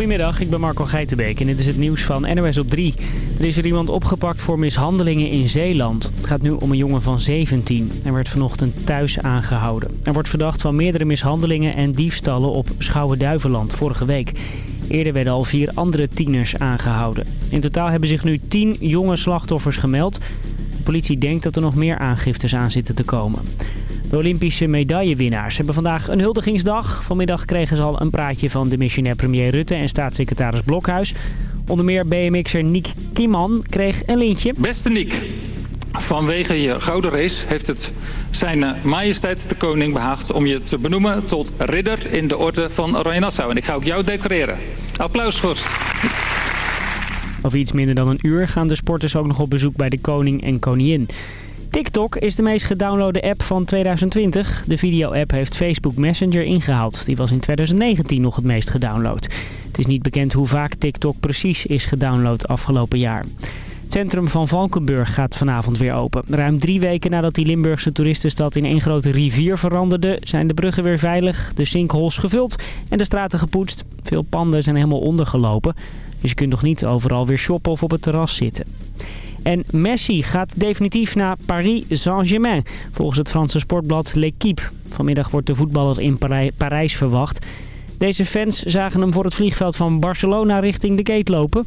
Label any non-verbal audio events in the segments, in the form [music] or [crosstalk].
Goedemiddag, ik ben Marco Geitenbeek en dit is het nieuws van NOS op 3. Er is er iemand opgepakt voor mishandelingen in Zeeland. Het gaat nu om een jongen van 17. Hij werd vanochtend thuis aangehouden. Er wordt verdacht van meerdere mishandelingen en diefstallen op Schouwen-Duiveland vorige week. Eerder werden al vier andere tieners aangehouden. In totaal hebben zich nu tien jonge slachtoffers gemeld. De politie denkt dat er nog meer aangiftes aan zitten te komen. De Olympische medaillewinnaars hebben vandaag een huldigingsdag. Vanmiddag kregen ze al een praatje van de missionair premier Rutte en staatssecretaris Blokhuis. Onder meer BMX'er Nick Kimman kreeg een lintje. Beste Nick, vanwege je gouden race heeft het zijn eh, majesteit de koning behaagd om je te benoemen tot ridder in de orde van Oranje Nassau. En ik ga ook jou decoreren. Applaus voor. Over iets minder dan een uur gaan de sporters ook nog op bezoek bij de koning en koningin. TikTok is de meest gedownloade app van 2020. De video-app heeft Facebook Messenger ingehaald. Die was in 2019 nog het meest gedownload. Het is niet bekend hoe vaak TikTok precies is gedownload afgelopen jaar. Het centrum van Valkenburg gaat vanavond weer open. Ruim drie weken nadat die Limburgse toeristenstad in één grote rivier veranderde... zijn de bruggen weer veilig, de sinkholes gevuld en de straten gepoetst. Veel panden zijn helemaal ondergelopen. Dus je kunt nog niet overal weer shoppen of op het terras zitten. En Messi gaat definitief naar Paris Saint-Germain, volgens het Franse sportblad L'Equipe. Vanmiddag wordt de voetballer in Parijs verwacht. Deze fans zagen hem voor het vliegveld van Barcelona richting de gate lopen.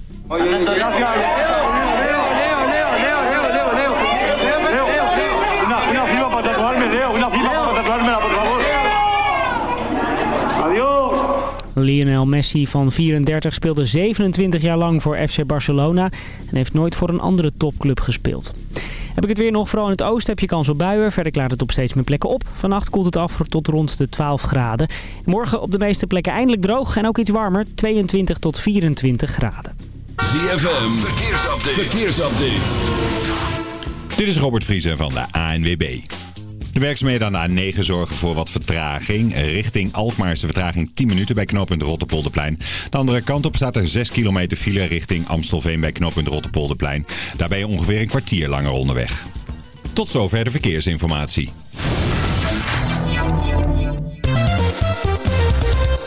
Lionel Messi van 34 speelde 27 jaar lang voor FC Barcelona en heeft nooit voor een andere topclub gespeeld. Heb ik het weer nog, vooral in het oosten heb je kans op buien. Verder klaart het op steeds meer plekken op. Vannacht koelt het af tot rond de 12 graden. Morgen op de meeste plekken eindelijk droog en ook iets warmer. 22 tot 24 graden. ZFM, verkeersupdate. verkeersupdate. Dit is Robert Vriezen van de ANWB. De werkzaamheden aan de A9 zorgen voor wat vertraging. Richting Alkmaar is de vertraging 10 minuten bij knooppunt Rotterpolderplein. De andere kant op staat er 6 kilometer file richting Amstelveen bij knooppunt Rotterpolderplein. Daarbij ongeveer een kwartier langer onderweg. Tot zover de verkeersinformatie.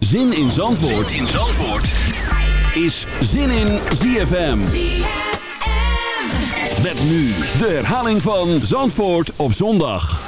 Zin in Zandvoort, zin in Zandvoort. is Zin in ZFM. Met nu de herhaling van Zandvoort op zondag.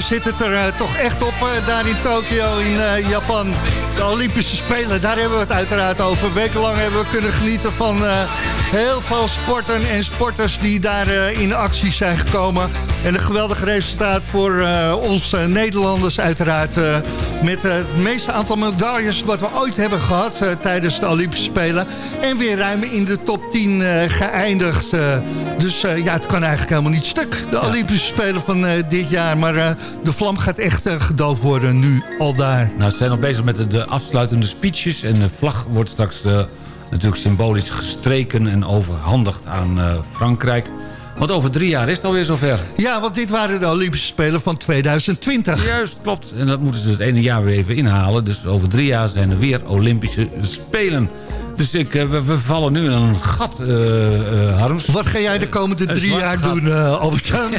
Zit het er uh, toch echt op uh, daar in Tokio in uh, Japan. De Olympische Spelen, daar hebben we het uiteraard over. Wekenlang hebben we kunnen genieten van heel veel sporten en sporters die daar in actie zijn gekomen. En een geweldig resultaat voor ons Nederlanders uiteraard. met het meeste aantal medailles wat we ooit hebben gehad tijdens de Olympische Spelen. En weer ruim in de top 10 geëindigd. dus ja, het kan eigenlijk helemaal niet stuk. De Olympische Spelen van dit jaar. Maar uh, de vlam gaat echt uh, gedoofd worden nu al daar. Nou, ze zijn nog bezig met de, de afsluitende speeches. En de vlag wordt straks uh, natuurlijk symbolisch gestreken en overhandigd aan Frankrijk. Want over drie jaar is het alweer zover. Ja, want dit waren de Olympische Spelen van 2020. Juist, klopt. En dat moeten ze het ene jaar weer even inhalen. Dus over drie jaar zijn er weer Olympische Spelen. Dus ik, eh, we, we, vallen nu in een gat, uh, Harms. Wat ga jij de komende drie jaar doen, Albert-Jan?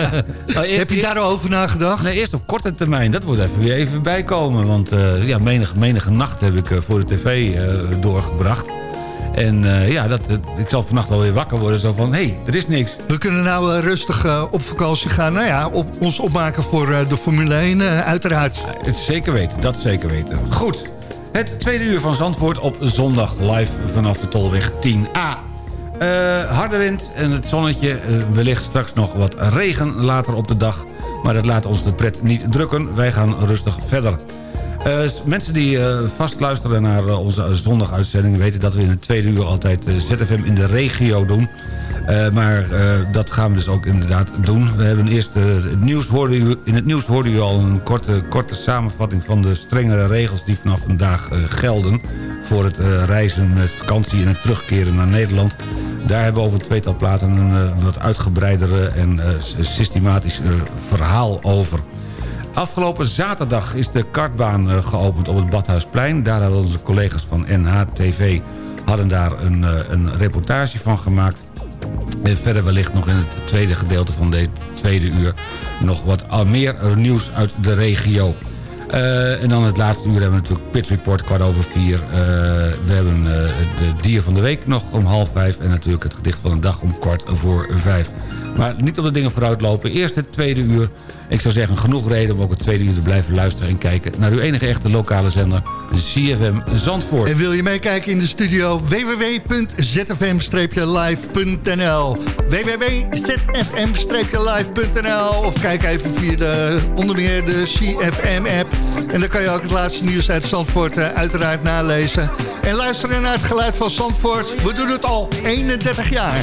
[laughs] nou, Heb je daar al over nagedacht? Nee, eerst op korte termijn. Dat moet even weer even bijkomen. Want ja, menige, menige nacht heb ik voor de tv doorgebracht. En ja, dat, ik zal vannacht alweer wakker worden. Zo van, hé, hey, er is niks. We kunnen nou rustig op vakantie gaan. Nou ja, op, ons opmaken voor de Formule 1 uiteraard. zeker weten, dat zeker weten. Goed. Het tweede uur van Zandvoort op zondag live vanaf de Tolweg 10A. Uh, eh, harde wind en het zonnetje. Uh, wellicht straks nog wat regen later op de dag. Maar dat laat ons de pret niet drukken. Wij gaan rustig verder. Uh, mensen die vast luisteren naar onze zondaguitzending... weten dat we in het tweede uur altijd ZFM in de regio doen. Uh, maar uh, dat gaan we dus ook inderdaad doen. We hebben eerst uh, het nieuws u, in het nieuws hoorde u al een korte, korte samenvatting van de strengere regels die vanaf vandaag gelden voor het reizen met vakantie en het terugkeren naar Nederland. Daar hebben we over het tweetal platen een wat uitgebreidere en systematisch verhaal over. Afgelopen zaterdag is de kartbaan geopend op het Badhuisplein. Daar hadden onze collega's van NHTV hadden daar een, een reportage van gemaakt. En verder wellicht nog in het tweede gedeelte van dit tweede uur... nog wat meer eh, nieuws uit de regio. En dan het laatste uur hebben we natuurlijk Pit Report kwart over vier. We hebben uh, de dier van de week nog om half vijf. En natuurlijk het gedicht van de dag om kwart voor vijf. Maar niet op de dingen vooruit lopen. Eerst het tweede uur. Ik zou zeggen, genoeg reden om ook het tweede uur te blijven luisteren... en kijken naar uw enige echte lokale zender, CFM Zandvoort. En wil je meekijken in de studio? www.zfm-live.nl www.zfm-live.nl Of kijk even via de, onder meer de CFM-app. En dan kan je ook het laatste nieuws uit Zandvoort uh, uiteraard nalezen. En luisteren naar het geluid van Zandvoort. We doen het al 31 jaar.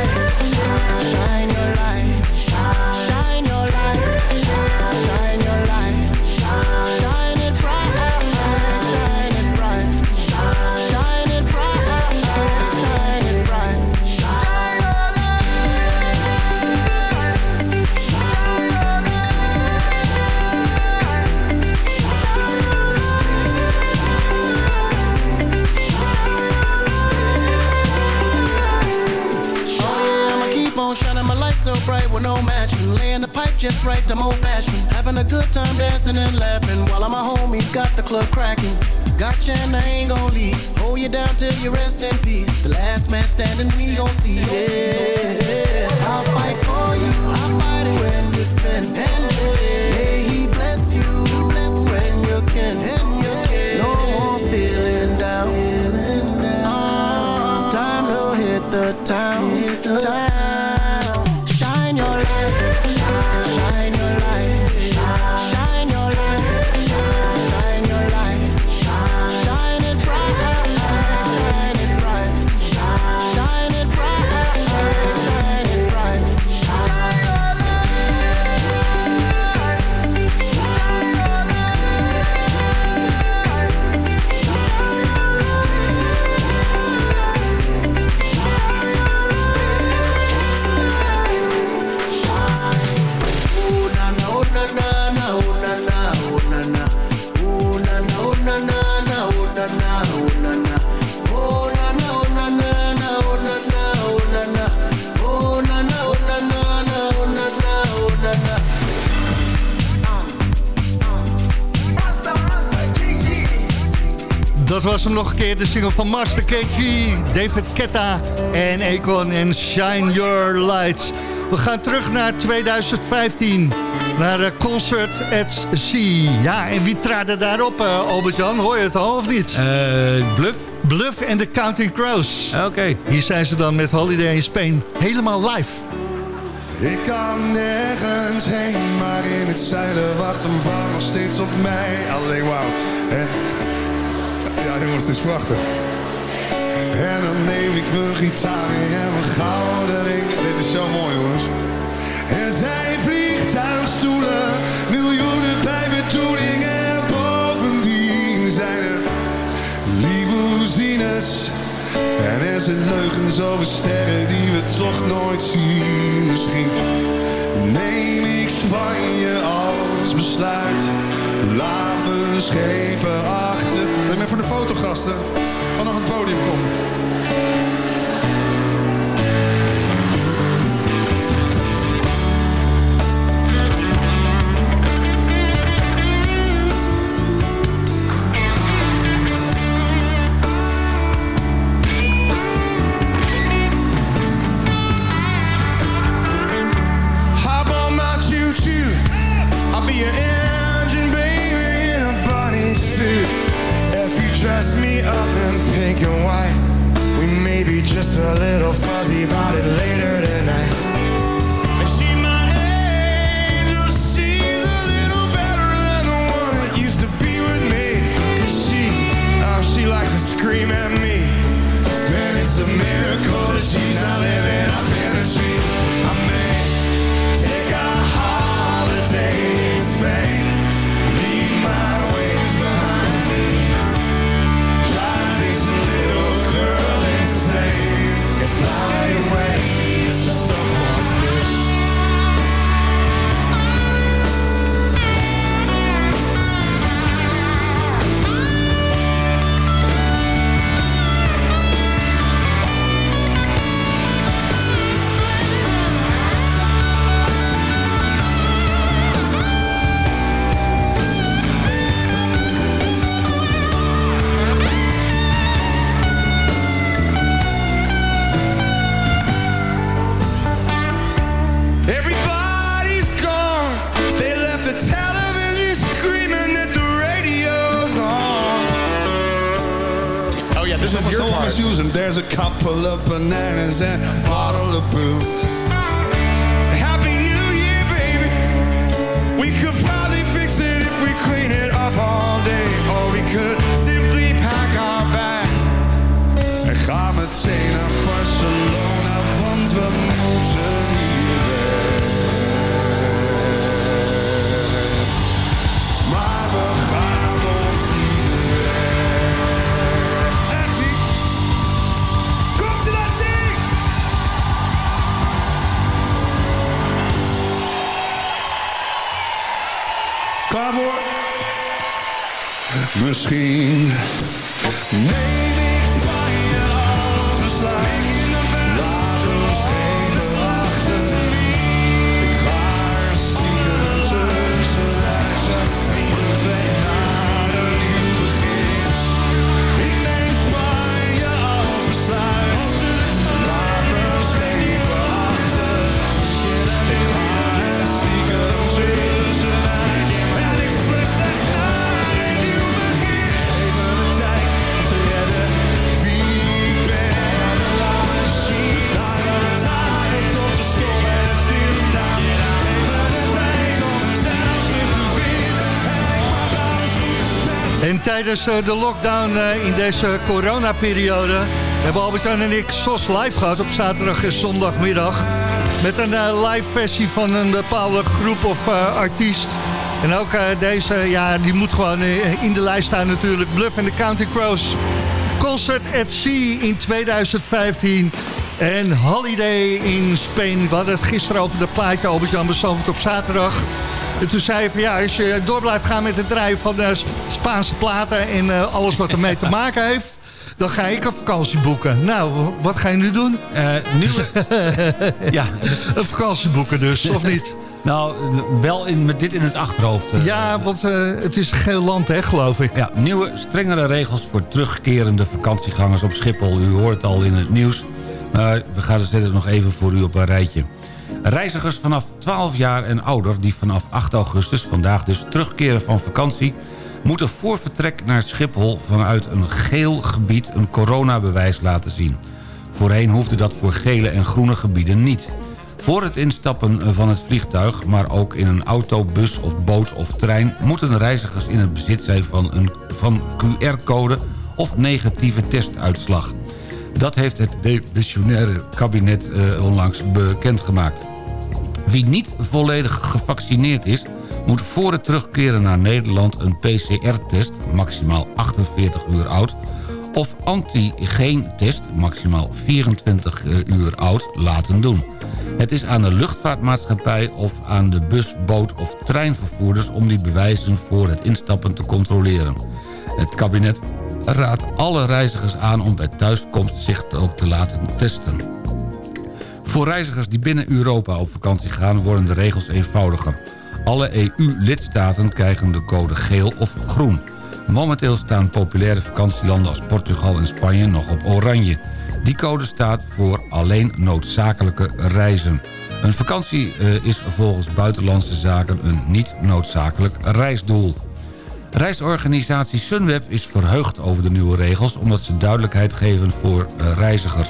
right, I'm old fashioned. Having a good time dancing and laughing while all my homies got the club cracking. Gotcha and I ain't gon' leave. Hold you down till you rest in peace. The last man standing, we gon' see. Yeah. I'll fight for you. I'll fight it was hem nog een keer, de single van Master KG, David Ketta en Akon en Shine Your Lights. We gaan terug naar 2015, naar de Concert at Sea. Ja, en wie traden daarop, uh, Albert-Jan? Hoor je het al of niet? Uh, Bluff? Bluff en de Counting Crows. Oké. Hier zijn ze dan met Holiday in Spain, helemaal live. Ik kan nergens heen, maar in het zuiden wacht een vrouw nog steeds op mij. Alleen wauw, hè. Jongens, is prachtig. En dan neem ik mijn gitaar en mijn gouden ring. Dit is zo mooi jongens. Er zijn vliegtuigstoelen, miljoenen bij bedoeling. En bovendien zijn er limousines. En er zijn leugens over sterren die we toch nooit zien. Misschien neem ik Spanje als besluit. Laat me schepen achter. Fotogasten vanaf het podium komen. Just a little tijdens eh, de lockdown eh, in deze coronaperiode... hebben Albert-Jan en ik SOS live gehad op zaterdag en zondagmiddag. Met een eh, live versie van een bepaalde groep of artiest. En ook deze, ja, die moet gewoon in de lijst staan natuurlijk. Bluff and the Counting Crows. Concert at Sea in 2015. En Holiday in Spain. We hadden het gisteren over de plaatje Albert-Jan op zaterdag. En toen zei je van ja, als je door blijft gaan met het draaien van de Spaanse platen... en eh, alles wat ermee te maken heeft... dan ga ik een vakantie boeken. Nou, wat ga je nu doen? Uh, nieuwe... [laughs] ja. Een vakantie boeken dus, of niet? [laughs] Nou, wel in, met dit in het achterhoofd. eh. Ja, want eh, het is geel land, hè, geloof ik. Ja, nieuwe, strengere regels voor terugkerende vakantiegangers op Schiphol. U hoort het al in het nieuws. Maar we gaan het nog even voor u op een rijtje. Reizigers vanaf 12 jaar en ouder die vanaf 8 augustus, vandaag dus, terugkeren van vakantie... moeten voor vertrek naar Schiphol vanuit een geel gebied een coronabewijs laten zien. Voorheen hoefde dat voor gele en groene gebieden niet. Voor het instappen van het vliegtuig, maar ook in een auto, bus of boot of trein... moeten reizigers in het bezit zijn van een van QR-code of negatieve testuitslag. Dat heeft het demissionaire kabinet eh, onlangs bekendgemaakt. Wie niet volledig gevaccineerd is... moet voor het terugkeren naar Nederland een PCR-test, maximaal 48 uur oud... of antigeen-test, maximaal 24 uur oud, laten doen. Het is aan de luchtvaartmaatschappij of aan de bus, boot of treinvervoerders... om die bewijzen voor het instappen te controleren. Het kabinet raadt alle reizigers aan om bij thuiskomst zich ook te laten testen. Voor reizigers die binnen Europa op vakantie gaan worden de regels eenvoudiger. Alle EU-lidstaten krijgen de code geel of groen. Momenteel staan populaire vakantielanden als Portugal en Spanje nog op oranje. Die code staat voor alleen noodzakelijke reizen. Een vakantie eh, is volgens Buitenlandse Zaken een niet noodzakelijk reisdoel. Reisorganisatie Sunweb is verheugd over de nieuwe regels... omdat ze duidelijkheid geven voor eh, reizigers.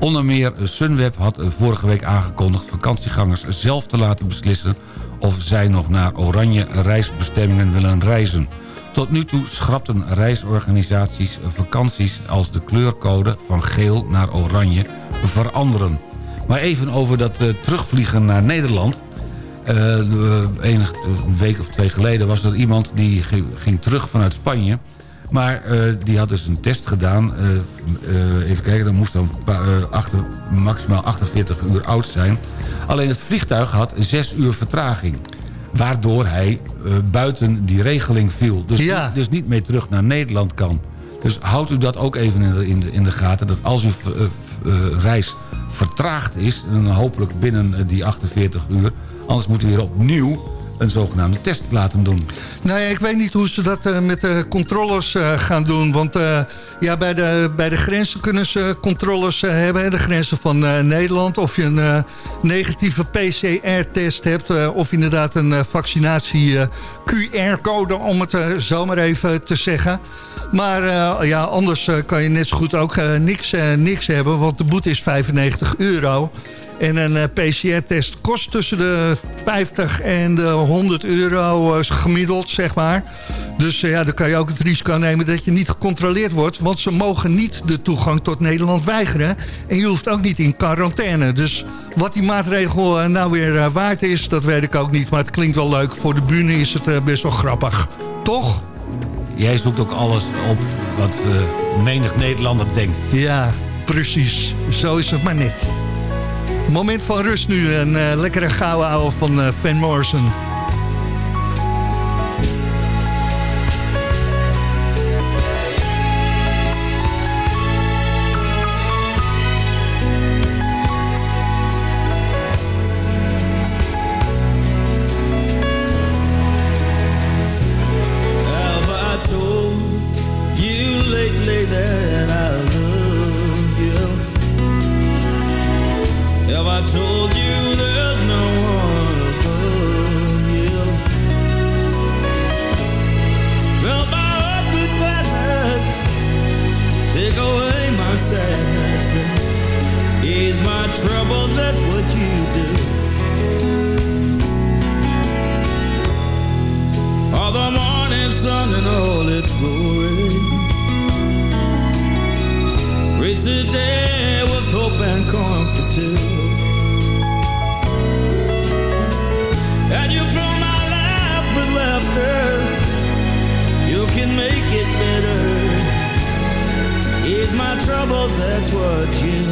Onder meer Sunweb had eh, vorige week aangekondigd... vakantiegangers zelf te laten beslissen... of zij nog naar oranje reisbestemmingen willen reizen. Tot nu toe schrapten reisorganisaties vakanties... als de kleurcode van geel naar oranje veranderen. Maar even over dat eh, terugvliegen naar Nederland... Uh, enig, een week of twee geleden was er iemand die ging, ging terug vanuit Spanje. Maar uh, die had dus een test gedaan. Uh, even kijken, dan moest dan achter, maximaal 48 uur oud zijn. Alleen het vliegtuig had 6 uur vertraging. Waardoor hij buiten die regeling viel. Dus, Ja. niet, dus niet meer terug naar Nederland kan. Dus houdt u dat ook even in de, in de, in de gaten. Dat als uw reis vertraagd is... en dan hopelijk binnen die 48 uur... Anders moet u weer opnieuw een zogenaamde test laten doen. Nou ja, ik weet niet hoe ze dat eh, met de controles eh, gaan doen. Want eh, ja, bij, de, bij de grenzen kunnen ze controles eh, hebben. De grenzen van Nederland. Of je een negatieve PCR-test hebt. of inderdaad een vaccinatie-QR-code, om het zo maar even te zeggen. Maar ja, anders kan je net zo goed ook niks, niks hebben. Want de boete is 95 euro. En een eh, PCR-test kost tussen de 50 en de 100 euro eh, gemiddeld, zeg maar. Dus eh, ja, dan kan je ook het risico nemen dat je niet gecontroleerd wordt. Want ze mogen niet de toegang tot Nederland weigeren. En je hoeft ook niet in quarantaine. Dus wat die maatregel nou weer waard is, dat weet ik ook niet. Maar het klinkt wel leuk. Voor de bühne is het best wel grappig. Toch? Jij zoekt ook alles op wat eh, menig Nederlander denkt. Ja, precies. Zo is het maar net. Moment van rust nu. Een eh, lekkere gouden ouwe van eh, Van Morrison. That's what you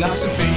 philosophy.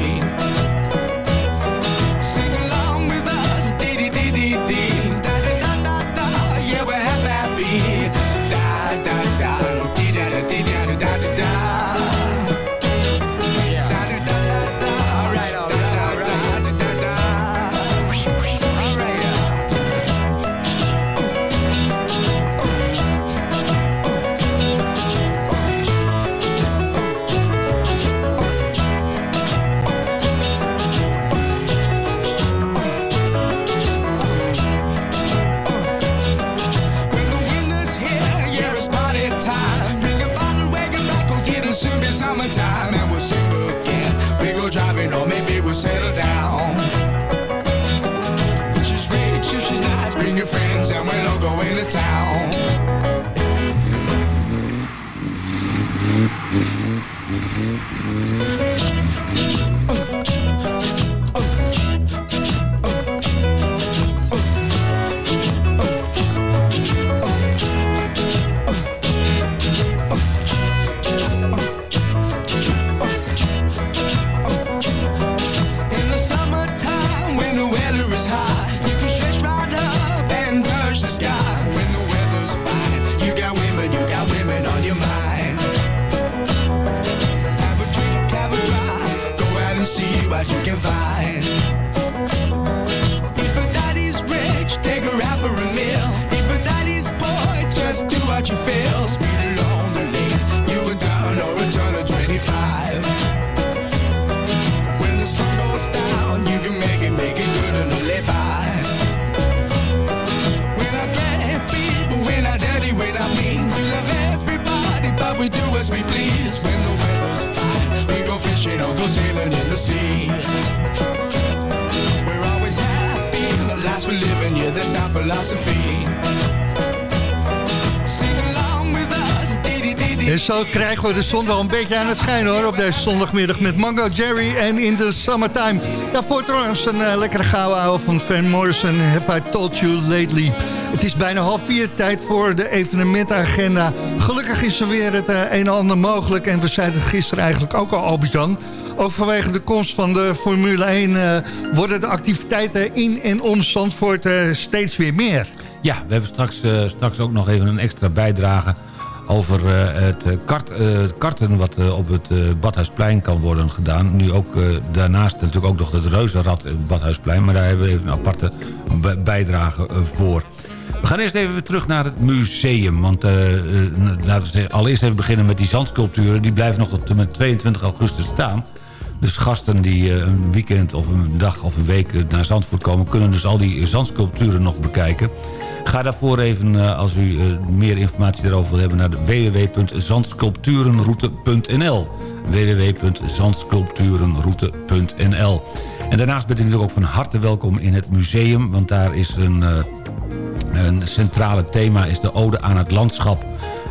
What you feel. Speed along the lane, you can turn or a turn of 25. When the sun goes down, you can make it, make it good and live by. When I get people, when I daddy, when I mean, we love everybody, but we do as we please. When the weather's fine, we go fishing or go sailing in the sea. We're always happy, the lives we're living, yeah, that's our philosophy. En zo krijgen we de zon wel een beetje aan het schijnen hoor. Op deze zondagmiddag met Mango Jerry en In the Summertime. Daarvoor trouwens een eh, lekkere gouden van Van Morrison. Have I told you lately? Het is bijna half vier tijd voor de evenementagenda. Gelukkig is er weer het eh, een en ander mogelijk. En we zeiden het gisteren eigenlijk ook al, Albert-Jan. Ook vanwege de komst van de Formule 1 eh, worden de activiteiten in en om Zandvoort steeds weer meer. Ja, we hebben straks, straks ook nog even een extra bijdrage over eh, het eh, eh, karten wat op het Badhuisplein kan worden gedaan. Nu ook daarnaast natuurlijk ook nog het reuzenrad in het Badhuisplein. Maar daar hebben we even een aparte bijdrage voor. We gaan eerst even terug naar het museum. Want laten we allereerst even beginnen met die zandsculpturen. Die blijven nog tot en met 22 augustus staan. Dus gasten die een weekend of een dag of een week naar Zandvoort komen... kunnen dus al die zandsculpturen nog bekijken. Ga daarvoor even, eh, als u eh, meer informatie daarover wil hebben... naar www.zandsculpturenroute.nl www.zandsculpturenroute.nl En daarnaast bent u natuurlijk ook van harte welkom in het museum... want daar is een, eh, een centrale thema is de ode aan het landschap...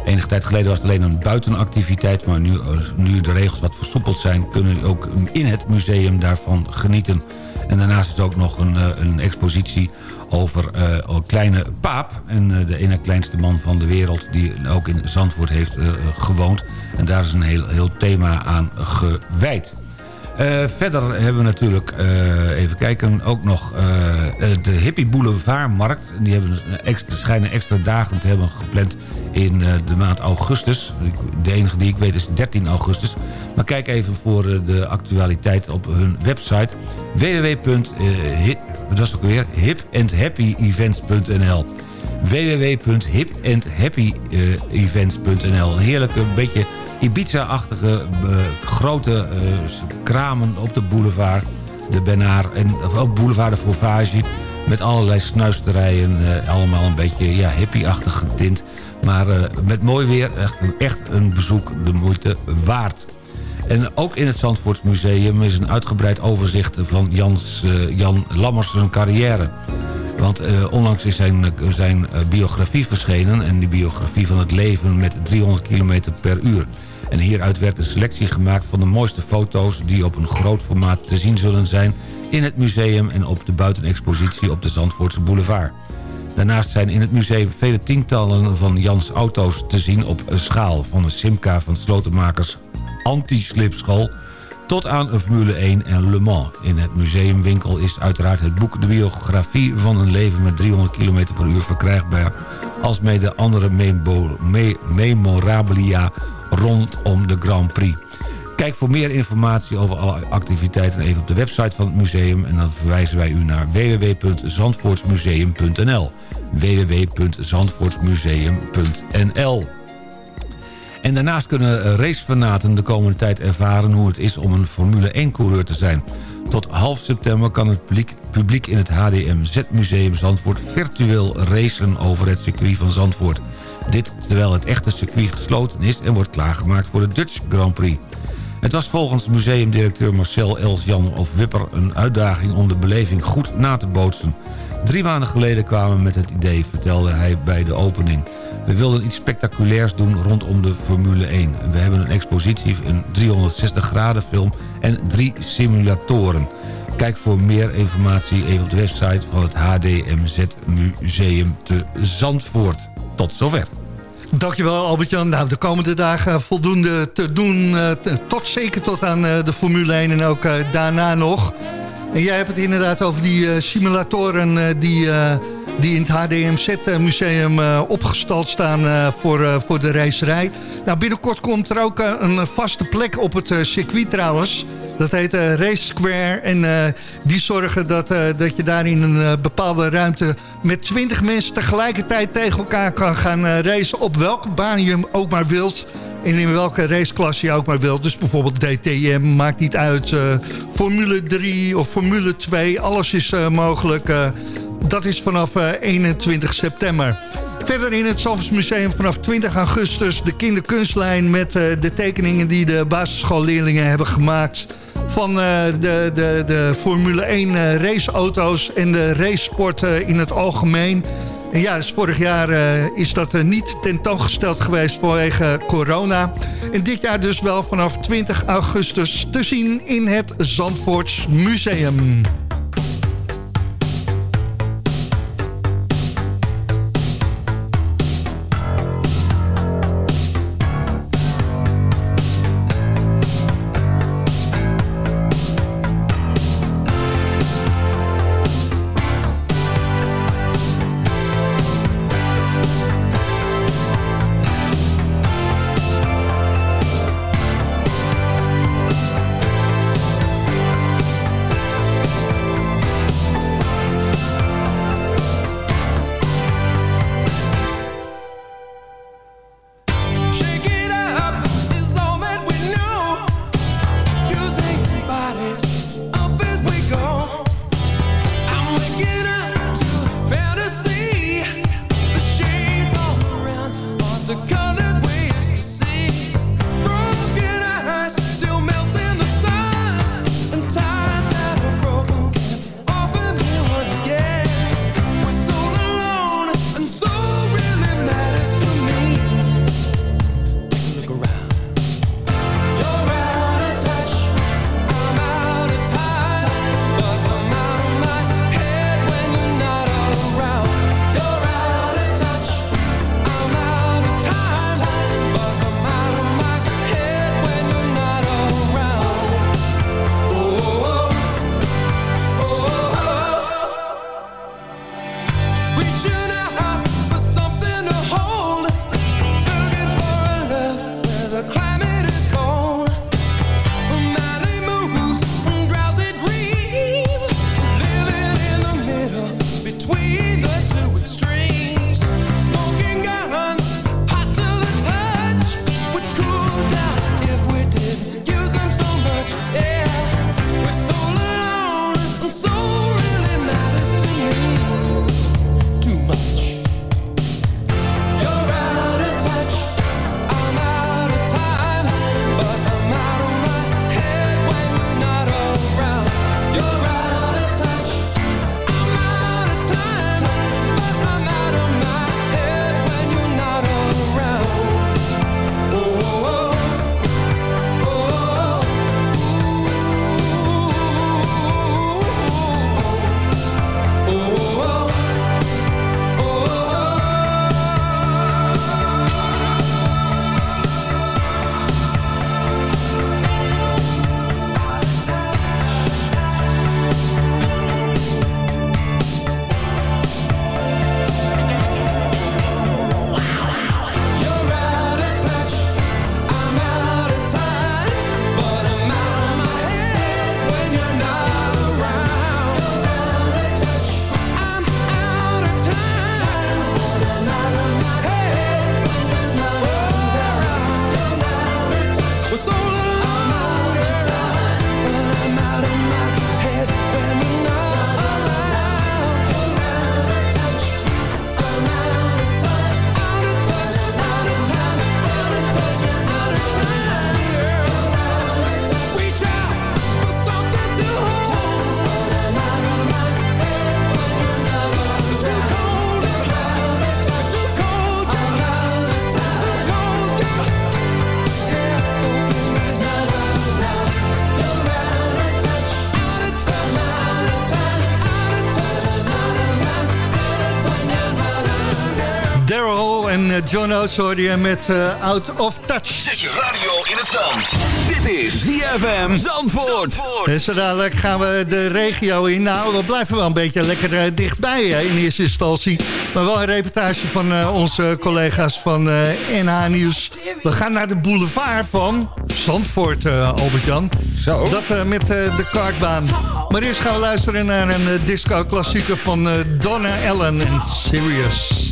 Enige tijd geleden was het alleen een buitenactiviteit... maar nu, nu de regels wat versoepeld zijn... kunnen u ook in het museum daarvan genieten. En daarnaast is ook nog een, eh, een expositie over een kleine paap... en eh, de ene kleinste man van de wereld... die ook in Zandvoort heeft gewoond. En daar is een heel, heel thema aan gewijd. Eh, verder hebben we natuurlijk, eh, even kijken, ook nog eh, de Hippie Boulevardmarkt. Die hebben dus een extra, schijnen extra dagen te hebben gepland in de maand augustus. De enige die ik weet is 13 augustus. Maar kijk even voor de actualiteit op hun website www.hipandhappyevents.nl Een heerlijke, beetje Ibiza-achtige eh, grote eh, kramen op de boulevard. De Benaar en ook boulevard de Fauvage. Met allerlei snuisterijen. eh, allemaal een beetje ja, hippie-achtig getint. Maar met mooi weer echt een, echt een bezoek de moeite waard. En ook in het Zandvoortsmuseum is een uitgebreid overzicht van Jans, Jan Lammers carrière. Want onlangs is zijn, zijn biografie verschenen... en die biografie van het leven met 300 km per uur. En hieruit werd een selectie gemaakt van de mooiste foto's... die op een groot formaat te zien zullen zijn... in het museum en op de buitenexpositie op de Zandvoortse boulevard. Daarnaast zijn in het museum vele tientallen van Jans auto's te zien op een schaal... van de Simca van Slotenmakers Anti-Slipschool tot aan Formule 1 en Le Mans. In het museumwinkel is uiteraard het boek De biografie van een leven met 300 km per uur verkrijgbaar... als mede andere memo- me- memorabilia rondom de Grand Prix. Kijk voor meer informatie over alle activiteiten even op de website van het museum... en dan verwijzen wij u naar www.zandvoortsmuseum.nl www.zandvoortsmuseum.nl en daarnaast kunnen racefanaten de komende tijd ervaren hoe het is om een Formule 1-coureur te zijn. Tot half september kan het publiek, publiek in het HDMZ-museum Zandvoort virtueel racen over het circuit van Zandvoort. Dit terwijl het echte circuit gesloten is en wordt klaargemaakt voor de Dutch Grand Prix. Het was volgens museumdirecteur Marcel Els-Jan of Wipper een uitdaging om de beleving goed na te bootsen. Drie maanden geleden kwamen we met het idee, vertelde hij bij de opening. We wilden iets spectaculairs doen rondom de Formule 1. We hebben een expositie, een 360 graden film en drie simulatoren. Kijk voor meer informatie even op de website van het HDMZ Museum te Zandvoort. Tot zover. Dankjewel Albert-Jan. Nou, de komende dagen voldoende te doen. eh, tot zeker tot aan eh, de Formule 1 en ook eh, daarna nog. En jij hebt het inderdaad over die simulatoren die, die in het HDMZ-museum opgestald staan voor, voor de racerij. Nou, binnenkort komt er ook een vaste plek op het circuit trouwens. Dat heet eh, Race Square. En eh, die zorgen dat, eh, dat je daar in een bepaalde ruimte... met 20 mensen tegelijkertijd tegen elkaar kan gaan racen... op welke baan je hem ook maar wilt... En in welke raceklasse je ook maar wilt. Dus bijvoorbeeld DTM, maakt niet uit. Formule 3 of Formule 2, alles is mogelijk. Eh, dat is vanaf eh, 21 september. Verder in het Zalversmuseum vanaf 20 augustus... de kinderkunstlijn met eh, de tekeningen die de basisschoolleerlingen hebben gemaakt... van eh, de, de, de Formule 1 eh, raceauto's en de racesport eh, in het algemeen... En ja, dus vorig jaar eh, is dat eh, niet tentoongesteld geweest vanwege corona. En dit jaar dus wel vanaf 20 augustus te zien in het Zandvoorts Museum. En eh, John Oates hoorde je met eh, Out of Touch. Zet je radio in het zand. Dit is ZFM Zandvoort. En zo dadelijk gaan we de regio in. Nou, we blijven wel een beetje lekker eh, dichtbij hè, in eerste instantie. Maar wel een reportage van eh, onze collega's van eh, NH Nieuws. We gaan naar de boulevard van Zandvoort, eh, Albert-Jan. Zo. Dat met de kartbaan. Maar eerst gaan we luisteren naar een disco-klassieker van Donna Allen en Sirius.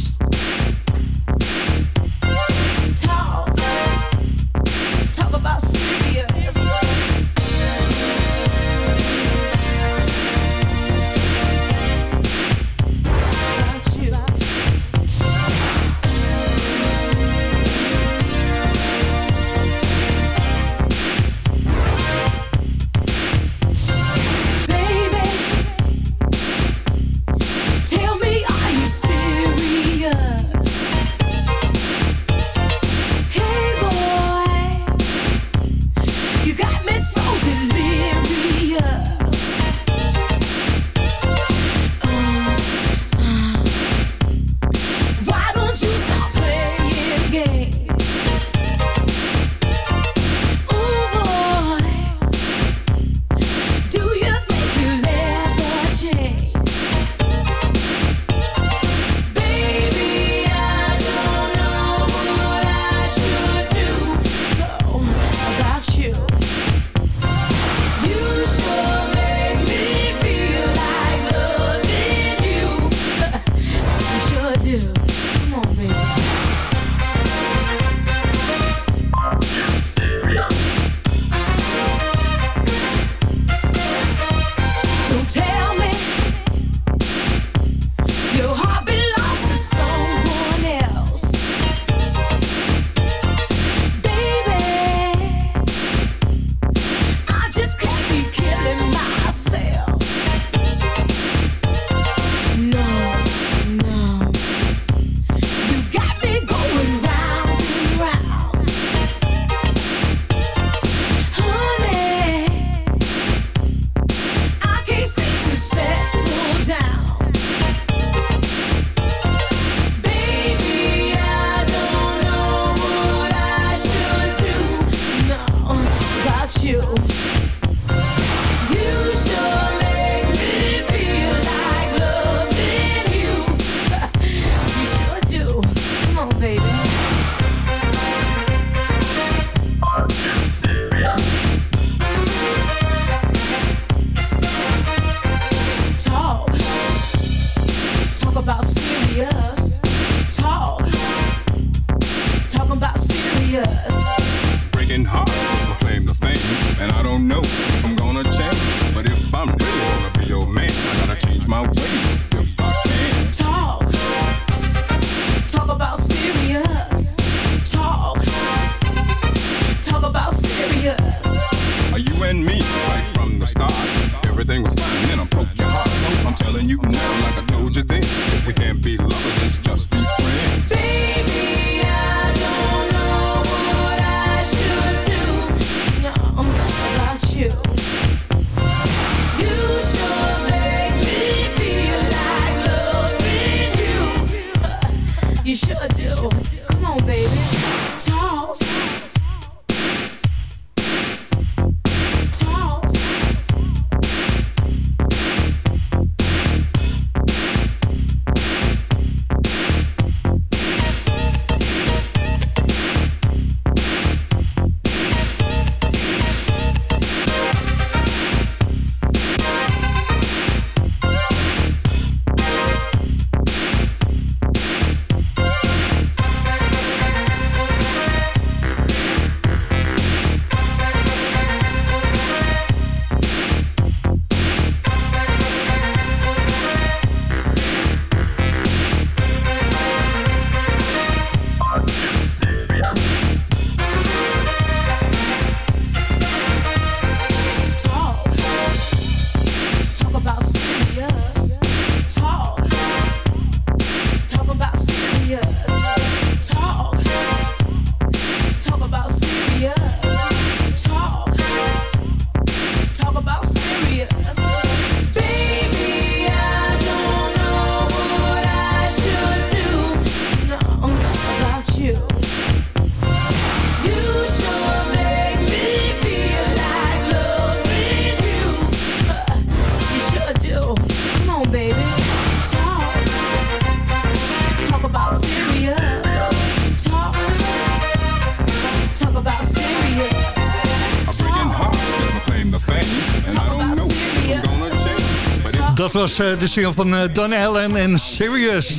Was eh, de single van eh, Don Allen en Serious.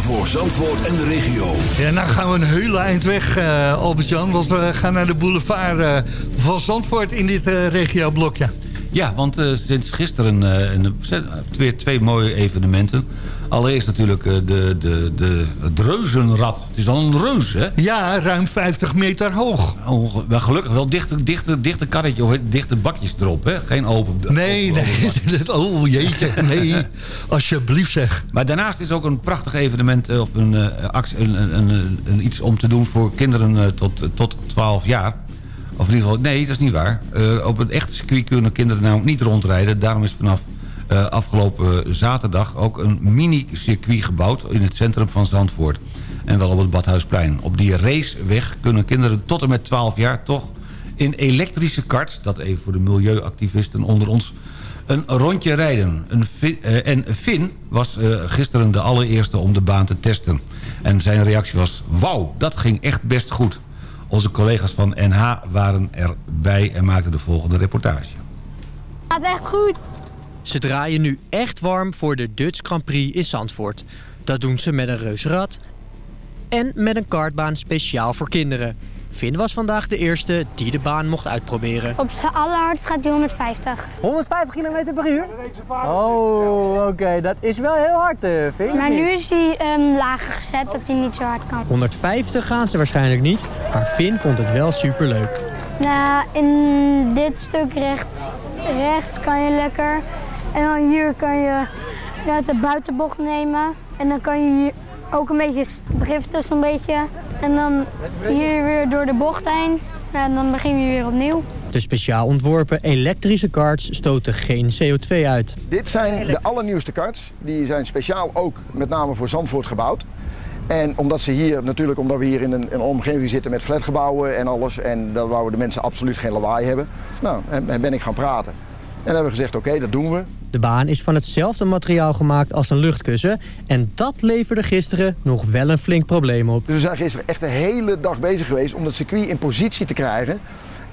Voor Zandvoort en de regio. Ja, nou gaan we een hele eind weg, eh Albert-Jan. Want we gaan naar de boulevard eh, van Zandvoort in dit eh regioblokje. Ja, want eh, sinds gisteren eh, een- weer twee mooie evenementen. Allereerst natuurlijk eh, de, de, de, het reuzenrad. Het is dan een reus, hè? Ja, ruim 50 meter hoog. Oh, wel gelukkig wel dichte, dichte, dichte karretje, of dichte bakjes erop, hè? Geen open... Nee, open- nee. open. [laughs] Oh jeetje, nee. Alsjeblieft zeg. Maar daarnaast is ook een prachtig evenement... eh, of een, eh, actie, een, een, een, een iets om te doen voor kinderen eh, tot, tot 12 jaar. Of in ieder geval, nee, dat is niet waar. Eh, op een echte circuit kunnen kinderen namelijk niet rondrijden. Daarom is vanaf eh, afgelopen zaterdag ook een mini-circuit gebouwd... in het centrum van Zandvoort. En wel op het Badhuisplein. Op die raceweg kunnen kinderen tot en met 12 jaar toch in elektrische karts... dat even voor de milieuactivisten onder ons een rondje rijden. Een eh, en Finn was gisteren de allereerste om de baan te testen. En zijn reactie was, wauw, dat ging echt best goed. Onze collega's van NH waren erbij en maakten de volgende reportage. Gaat echt goed. Ze draaien nu echt warm voor de Dutch Grand Prix in Zandvoort. Dat doen ze met een reuzenrad en met een kartbaan speciaal voor kinderen. Finn was vandaag de eerste die de baan mocht uitproberen. Op zijn allerhardst gaat hij 150. 150 km per uur? Oh, oké. Dat is wel heel hard, uh, Finn. Maar nu is hij ehm, lager gezet dat hij niet zo hard kan. 150 gaan ze waarschijnlijk niet, maar Finn vond het wel superleuk. Nou, in dit stuk recht, rechts kan je lekker. En dan hier kan je net de buitenbocht nemen. En dan kan je hier ook een beetje driften zo'n beetje. En dan hier weer door de bocht heen. En dan begin je weer opnieuw. De speciaal ontworpen elektrische karts stoten geen CO2 uit. Dit zijn de allernieuwste karts. Die zijn speciaal ook met name voor Zandvoort gebouwd. En omdat ze hier, natuurlijk omdat we hier in een, een omgeving zitten met flatgebouwen en alles. En daar wouden de mensen absoluut geen lawaai hebben. Nou, en, en ben ik gaan praten. En dan hebben we gezegd, oké, dat doen we. De baan is van hetzelfde materiaal gemaakt als een luchtkussen. En dat leverde gisteren nog wel een flink probleem op. Dus we zijn gisteren echt de hele dag bezig geweest om dat circuit in positie te krijgen.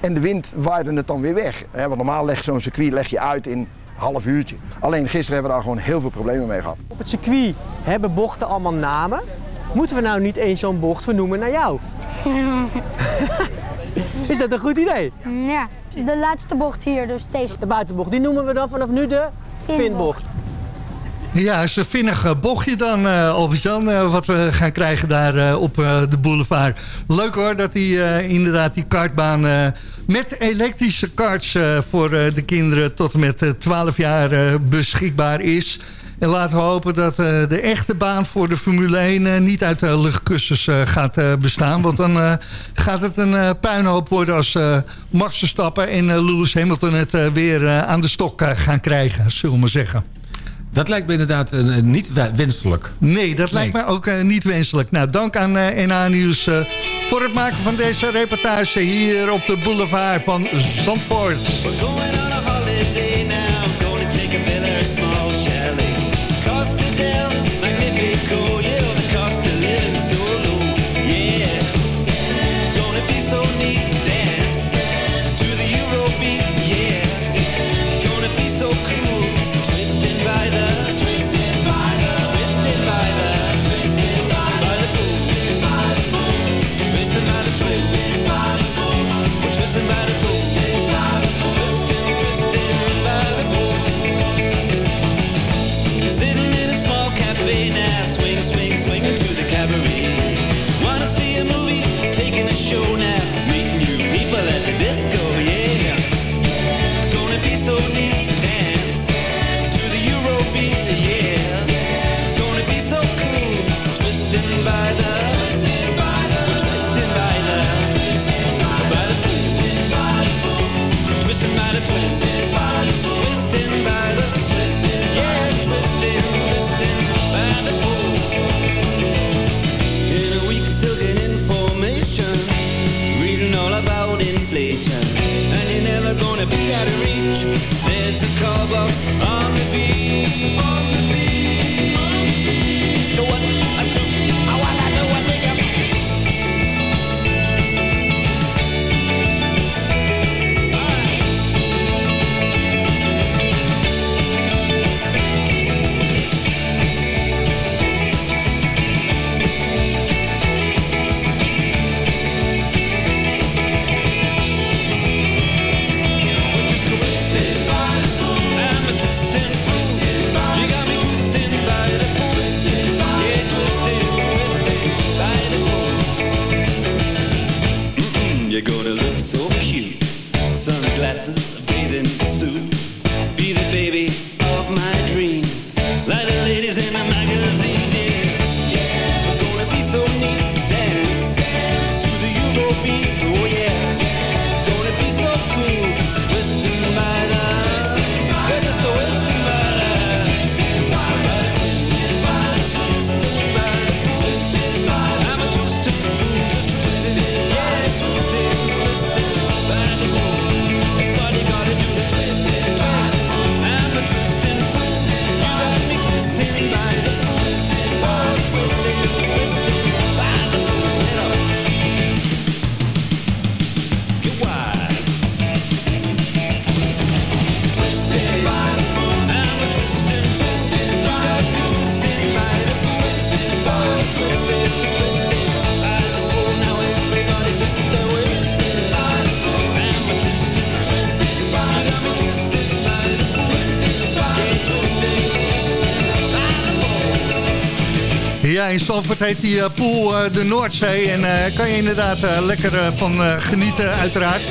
En de wind waaide het dan weer weg. Hè, Want normaal leg je zo'n circuit leg je uit in een half uurtje. Alleen gisteren hebben we daar gewoon heel veel problemen mee gehad. Op het circuit hebben bochten allemaal namen. Moeten we nou niet eens zo'n bocht vernoemen naar jou? [laughs] Is dat een goed idee? Ja, de laatste bocht hier, dus deze. De buitenbocht, die noemen we dan vanaf nu de Finbocht. Ja, is een vinnig eh, bochtje dan, eh Albert-Jan, eh, wat we gaan krijgen daar eh, op eh, de boulevard. Leuk hoor, dat die eh, inderdaad die kartbaan eh, met elektrische karts eh, voor eh, de kinderen tot en met eh, 12 jaar eh, beschikbaar is. En laten we hopen dat eh, de echte baan voor de Formule 1 eh, niet uit de luchtkussens eh, gaat eh, bestaan. Want dan eh, gaat het een eh, puinhoop worden als eh, Max Verstappen en eh, Lewis Hamilton het eh, weer eh, aan de stok gaan krijgen, zullen we maar zeggen. Dat lijkt me inderdaad niet we- wenselijk. Nee, dat lijkt mij ook eh, niet wenselijk. Nou, dank aan eh NA Nieuws eh, voor het maken van deze reportage hier op de boulevard van Zandvoort. still. Zandvoort heet die eh, pool eh, de Noordzee. En eh kan je inderdaad lekker van genieten, uiteraard.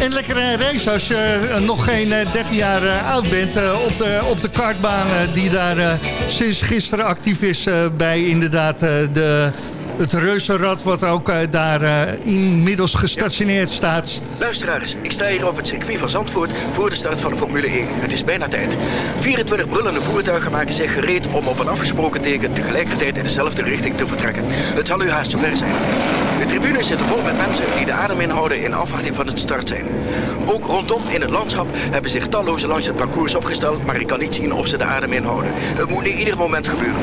En lekker een race als je nog geen eh, 13 jaar oud bent... op, de, op de kartbaan die daar sinds gisteren actief is... bij inderdaad de, het reuzenrad... wat ook eh, daar eh, inmiddels gestationeerd staat. Luisteraars, ik sta hier op het circuit van Zandvoort voor de start van de Formule 1. Het is bijna tijd. 24 brullende voertuigen maken zich gereed om op een afgesproken teken tegelijkertijd in dezelfde richting te vertrekken. Het zal u haast zover zijn. De tribunes zitten vol met mensen die de adem inhouden in afwachting van het start zijn. Ook rondom in het landschap hebben zich talloze langs het parcours opgesteld, maar ik kan niet zien of ze de adem inhouden. Het moet nu ieder moment gebeuren.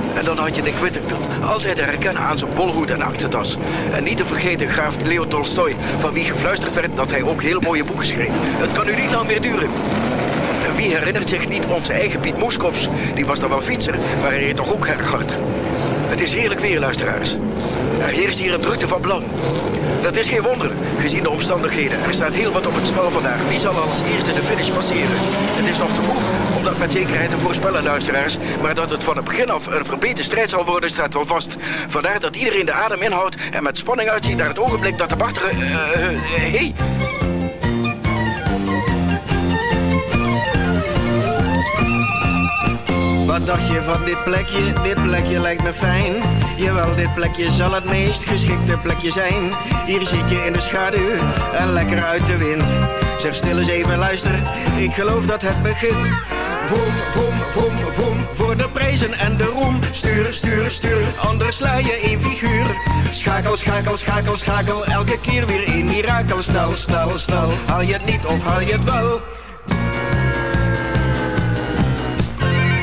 En dan had je de Whittington. Altijd herkennen aan zijn bolhoed en aktentas. En niet te vergeten graaf Leo Tolstoy, van wie gefluisterd werd dat hij ook heel mooie boeken schreef. Het kan u niet lang meer duren. En wie herinnert zich niet onze eigen Piet Moeskops? Die was dan wel fietser, maar hij reed toch ook erg hard. Het is heerlijk weer, luisteraars. Er heerst hier een drukte van belang. Dat is geen wonder, gezien de omstandigheden. Er staat heel wat op het spel vandaag. Wie zal als eerste de finish passeren? Het is nog te vroeg om dat met zekerheid te voorspellen, luisteraars. Maar dat het van het begin af een verbeterde strijd zal worden, staat wel vast. Vandaar dat iedereen de adem inhoudt en met spanning uitziet naar het ogenblik dat de wachter... eh, eh, eh, hey, Wat dacht je van dit plekje? Dit plekje lijkt me fijn. Jawel, dit plekje zal het meest geschikte plekje zijn. Hier zit je in de schaduw en lekker uit de wind. Zeg stil eens even luister, ik geloof dat het begint. Vroom, vroom, vroom, vroom, voor de prijzen en de roem. Stuur, stuur, stuur, anders sla je in figuur. Schakel, schakel, schakel, schakel, elke keer weer een mirakel. Snel, snel, snel, haal je het niet of haal je het wel?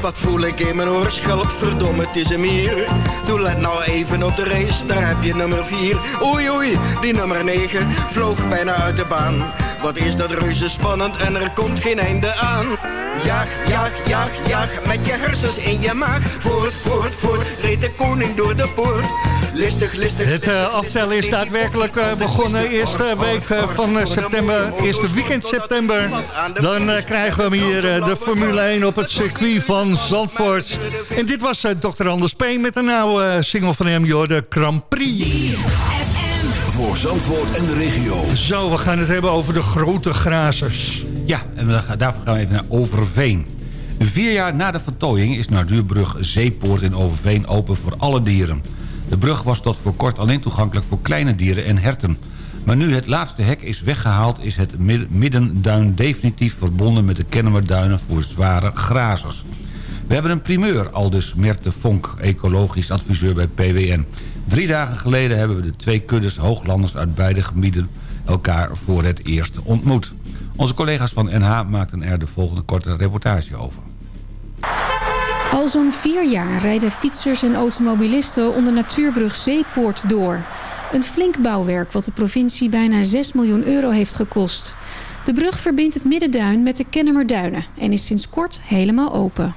Wat voel ik in mijn oorschelp, verdomme, het is hem hier. Doe let nou even op de race, daar heb je nummer 4. Oei oei, die nummer 9 vloog bijna uit de baan. Wat is dat reuze spannend en er komt geen einde aan. Jaag, jaag, jaag, jaag, met je hersens in je maag. Voort, voort, voort, reed de koning door de poort. Listig, listig. Het eh, aftellen is daadwerkelijk eh, begonnen. Eerste week eh, van eh, september, eerste weekend september. Dan eh, krijgen we hem hier, eh, de Formule 1 op het circuit van Zandvoort. En dit was eh, Dr. Anders P. met een oude eh, single van hem, joh, de Grand Prix. Voor Zandvoort en de regio. Zo, we gaan het hebben over de grote grazers. Ja, en daarvoor gaan we even naar Overveen. Vier jaar na de vertooiing is Natuurbrug Zeepoort in Overveen open voor alle dieren. De brug was tot voor kort alleen toegankelijk voor kleine dieren en herten. Maar nu het laatste hek is weggehaald... is het mid- middenduin definitief verbonden met de Kennemerduinen voor zware grazers. We hebben een primeur, aldus Merte Vonk, ecologisch adviseur bij PWN. Drie dagen geleden hebben we de twee kuddes hooglanders uit beide gebieden elkaar voor het eerst ontmoet. Onze collega's van NH maakten er de volgende korte reportage over. Al zo'n vier jaar rijden fietsers en automobilisten onder natuurbrug Zeepoort door. Een flink bouwwerk wat de provincie bijna 6 miljoen euro heeft gekost. De brug verbindt het Middenduin met de Kennemerduinen en is sinds kort helemaal open.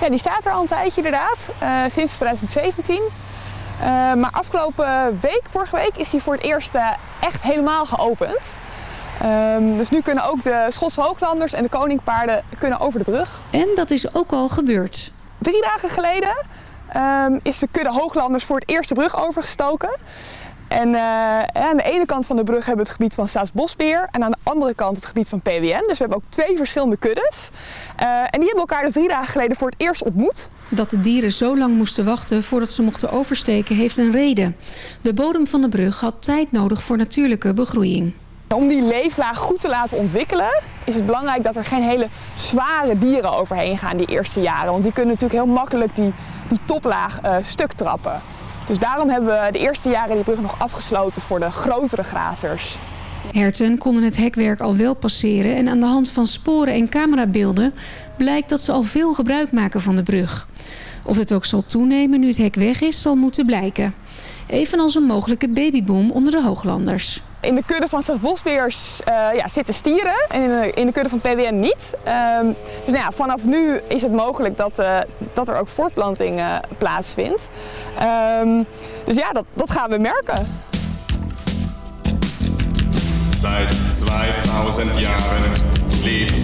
Ja, die staat er al een tijdje inderdaad, eh, sinds 2017. Eh, maar afgelopen week, vorige week, is die voor het eerst eh, echt helemaal geopend. Ehm, dus nu kunnen ook de Schotse hooglanders en de koningpaarden kunnen over de brug. En dat is ook al gebeurd. Drie dagen geleden ehm, is de kudde hooglanders voor het eerst de brug overgestoken. En eh, aan de ene kant van de brug hebben we het gebied van Staatsbosbeheer en aan de andere kant het gebied van PWN. Dus we hebben ook twee verschillende kuddes. Eh, en die hebben elkaar dus drie dagen geleden voor het eerst ontmoet. Dat de dieren zo lang moesten wachten voordat ze mochten oversteken heeft een reden. De bodem van de brug had tijd nodig voor natuurlijke begroeiing. Om die leeflaag goed te laten ontwikkelen is het belangrijk dat er geen hele zware dieren overheen gaan die eerste jaren. Want die kunnen natuurlijk heel makkelijk die, die toplaag eh, stuk trappen. Dus daarom hebben we de eerste jaren die brug nog afgesloten voor de grotere grazers. Herten konden het hekwerk al wel passeren en aan de hand van sporen en camerabeelden blijkt dat ze al veel gebruik maken van de brug. Of het ook zal toenemen nu het hek weg is, zal moeten blijken. Evenals een mogelijke babyboom onder de hooglanders. In de kudde van Staatsbosbeheers eh, ja, zitten stieren en in de, in de kudde van PWN niet. Ehm, dus nou ja, vanaf nu is het mogelijk dat, eh, dat er ook voortplanting eh, plaatsvindt. Ehm, dus ja, dat, dat gaan we merken. Seit 2000 Jahren lebt